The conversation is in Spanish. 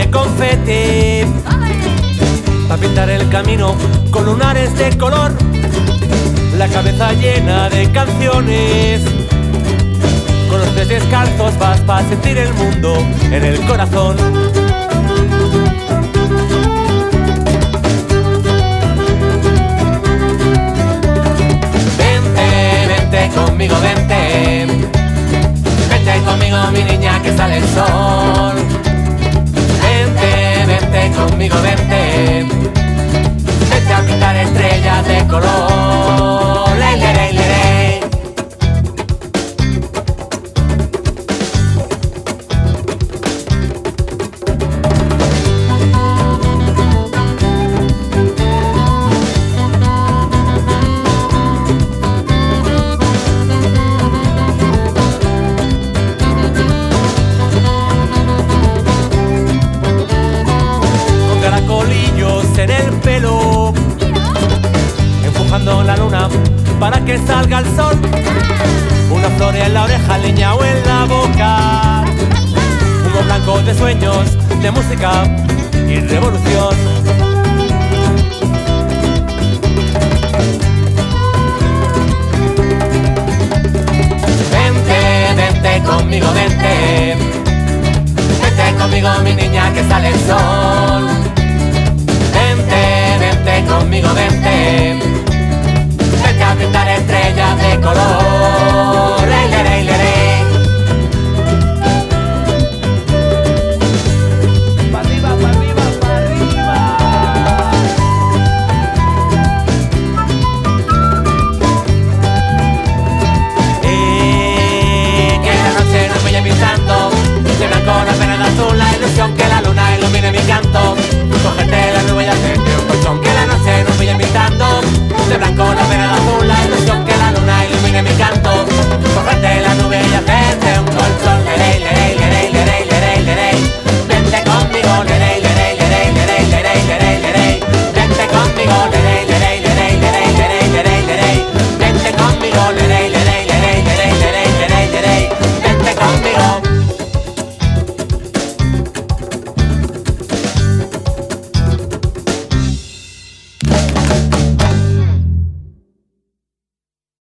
de confeti. Para pintar el camino con lunares de color, la cabeza llena de canciones. Con los pies descalzos vas para sentir el mundo en el corazón. vente vente conmigo, vente. Vente conmigo, mi niña, que sale el sol. Conmigo, vente. Vente a pintar estrellas de color. para que salga el sol. Una flor en la oreja, leña o en la boca. Humo blanco de sueños, de música y revolución. Vente, vente conmigo, vente. Vente conmigo, mi niña, que sale el sol. Vente, vente conmigo, vente